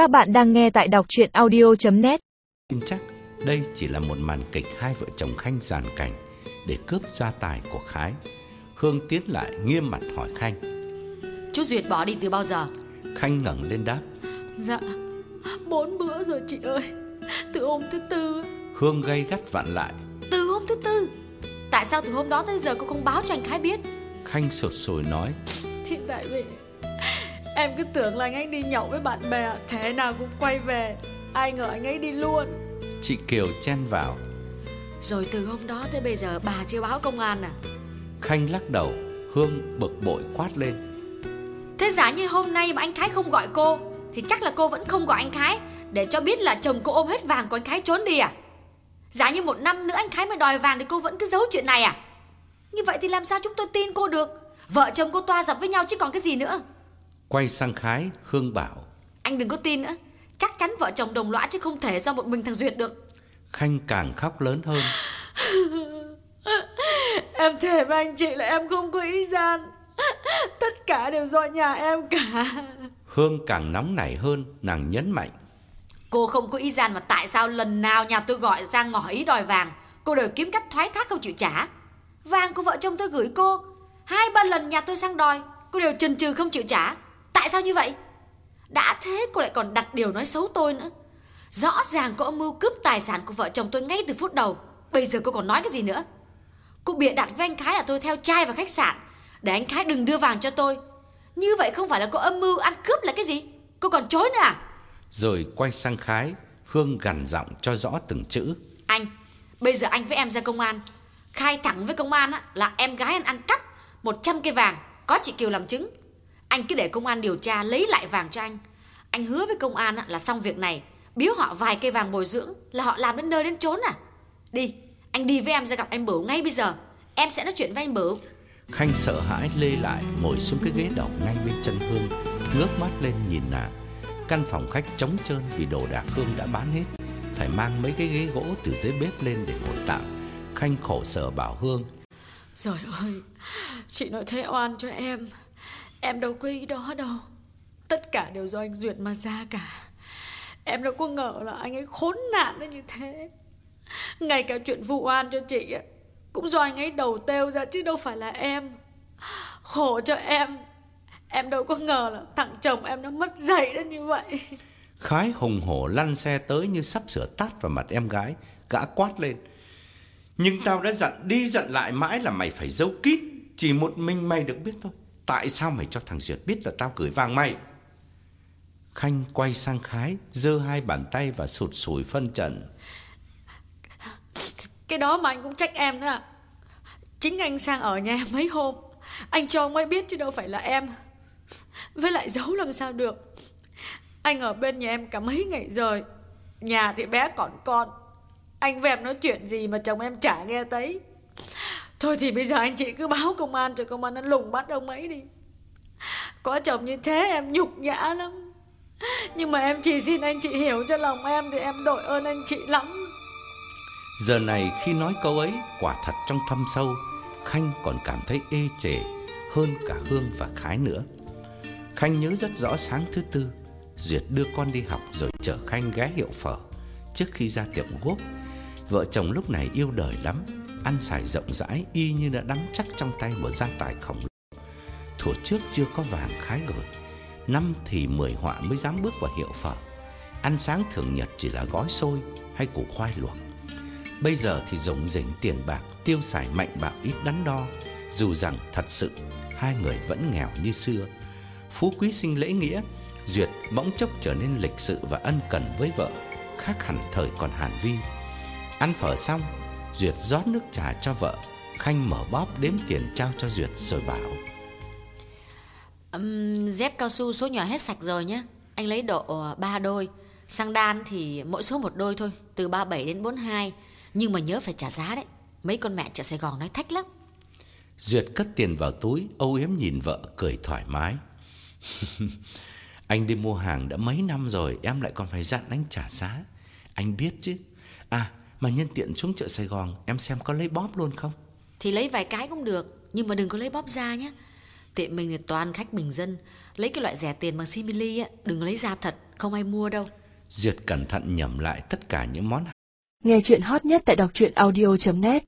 Các bạn đang nghe tại đọc chuyện audio.net Tin chắc đây chỉ là một màn kịch hai vợ chồng Khanh giàn cảnh để cướp gia tài của Khái. Hương tiến lại nghiêm mặt hỏi Khanh. Chú Duyệt bỏ đi từ bao giờ? Khanh ngẩng lên đáp. Dạ Bốn bữa rồi chị ơi Từ hôm thứ tư Hương gây gắt vặn lại. Từ hôm thứ tư Tại sao từ hôm đó tới giờ cô không báo cho anh Khái biết Khanh sụt sùi nói. Thì tại vì Em cứ tưởng là anh ấy đi nhậu với bạn bè Thế nào cũng quay về Ai ngờ anh ấy đi luôn Chị Kiều chen vào. Rồi từ hôm đó tới bây giờ bà chưa báo công an à Khanh lắc đầu. Hương bực bội quát lên. Thế giả như hôm nay mà anh Khái không gọi cô Thì chắc là cô vẫn không gọi anh Khái Để cho biết là chồng cô ôm hết vàng của anh Khái trốn đi à Giả như một năm nữa anh Khái mà đòi vàng Thì cô vẫn cứ giấu chuyện này à Như vậy thì làm sao chúng tôi tin cô được Vợ chồng cô toa dập với nhau chứ còn cái gì nữa Quay sang Khái, Hương bảo. Anh đừng có tin nữa Chắc chắn vợ chồng đồng lõa chứ không thể do một mình thằng Duyệt được Khanh càng khóc lớn hơn. Em thề với anh chị là em không có ý gian Tất cả đều do nhà em cả Hương càng nóng nảy hơn, nàng nhấn mạnh. Cô không có ý gian mà tại sao lần nào nhà tôi gọi sang ngỏ ý đòi vàng Cô đều kiếm cách thoái thác không chịu trả Vàng của vợ chồng tôi gửi cô Hai ba lần nhà tôi sang đòi Cô đều chần chừ không chịu trả sao như vậy? Đã thế cô lại còn đặt điều nói xấu tôi nữa. Rõ ràng có âm mưu cướp tài sản của vợ chồng tôi ngay từ phút đầu. Bây giờ cô còn nói cái gì nữa? Cô bịa đặt với anh Khái là tôi theo trai vào khách sạn. Để anh Khái đừng đưa vàng cho tôi. Như vậy không phải là cô âm mưu ăn cướp là cái gì? Cô còn chối nữa à? Rồi quay sang Khái, Hương gằn giọng cho rõ từng chữ. Anh, bây giờ anh với em ra công an. Khai thẳng với công an á, là em gái anh ăn cắp 100 cây vàng Có chị Kiều làm chứng Anh cứ để công an điều tra lấy lại vàng cho anh. Anh hứa với công an là xong việc này. Biếu họ vài cây vàng bồi dưỡng Là họ làm đến nơi đến chốn à. Đi, anh đi với em ra gặp anh Bửu ngay bây giờ. Em sẽ nói chuyện với anh Bửu. Khanh sợ hãi lê lại ngồi xuống cái ghế đầu ngay bên chân Hương, ngước mắt lên nhìn nàng. Căn phòng khách trống trơn vì đồ đạc Hương đã bán hết, phải mang mấy cái ghế gỗ từ dưới bếp lên để ngồi tạm. Khanh khổ sở bảo Hương, Trời ơi Chị nói thế oan cho em Em đâu có ý đó đâu. Tất cả đều do anh Duyệt mà ra cả. Em đâu có ngờ là anh ấy khốn nạn đến như thế. Ngay cả chuyện vụ oan cho chị á, Cũng do anh ấy đầu têu ra chứ đâu phải là em. Khổ cho em. Em đâu có ngờ là thằng chồng em nó mất dạy đến như vậy. Khái hùng hổ lăn xe tới như sắp sửa tát vào mặt em gái, gã quát lên. Nhưng tao đã dặn đi dặn lại mãi là mày phải giấu kín, chỉ một mình mày được biết thôi. Tại sao mày cho thằng Duyệt biết là tao gửi vàng mày? Khanh quay sang Khái, giơ hai bàn tay và sụt sùi phân trần. Cái đó mà anh cũng trách em nữa à Chính anh sang ở nhà mấy hôm Anh cho ông ấy biết chứ đâu phải là em. Với lại giấu làm sao được. Anh ở bên nhà em cả mấy ngày rồi Nhà thì bé còn con. Anh với em nói chuyện gì mà chồng em chả nghe thấy. Thôi thì bây giờ anh chị cứ báo công an cho công an nó lùng bắt ông ấy đi Có chồng như thế em nhục nhã lắm Nhưng mà em chỉ xin anh chị hiểu cho lòng em Thì em đội ơn anh chị lắm Giờ này khi nói câu ấy, quả thật trong thâm sâu, Khanh còn cảm thấy ê chề hơn cả Hương và Khái nữa. Khanh nhớ rất rõ sáng thứ tư, Duyệt đưa con đi học rồi chở Khanh ghé hiệu phở trước khi ra tiệm gốp. Vợ chồng lúc này yêu đời lắm, ăn xài rộng rãi y như đã nắm chắc trong tay một gia tài khổng lồ. Thuở trước chưa có vàng Khái gợi, năm thì mười họa mới dám bước vào hiệu phở. Ăn sáng thường nhật chỉ là gói xôi hay củ khoai luộc. Bây giờ thì rủng rỉnh tiền bạc tiêu xài mạnh bạo ít đắn đo, dù rằng thật sự hai người vẫn nghèo như xưa. Phú quý sinh lễ nghĩa, Duyệt bỗng chốc trở nên lịch sự và ân cần với vợ, khác hẳn thời còn Hàn Vi. Ăn phở xong, Duyệt rót nước trà cho vợ, Khanh mở bóp đếm tiền trao cho Duyệt rồi bảo: Ừm, Dép cao su số nhỏ hết sạch rồi nhé. Anh lấy độ 3 đôi. Sang đan thì mỗi số một đôi thôi Từ 37 đến 42 Nhưng mà nhớ phải trả giá đấy. Mấy con mẹ chợ Sài Gòn nói thách lắm. Duyệt cất tiền vào túi, âu yếm nhìn vợ cười thoải mái. anh đi mua hàng đã mấy năm rồi, em lại còn phải dặn anh trả giá. Anh biết chứ. À, mà nhân tiện xuống chợ Sài Gòn, em xem có lấy bóp luôn không? Thì lấy vài cái cũng được Nhưng mà đừng có lấy bóp da nhé Tiệm mình thì toàn khách bình dân Lấy cái loại rẻ tiền bằng simili á Đừng lấy da thật không ai mua đâu. Duyệt cẩn thận nhẩm lại tất cả những món Nghe chuyện hot nhất tại đọc truyện audio.net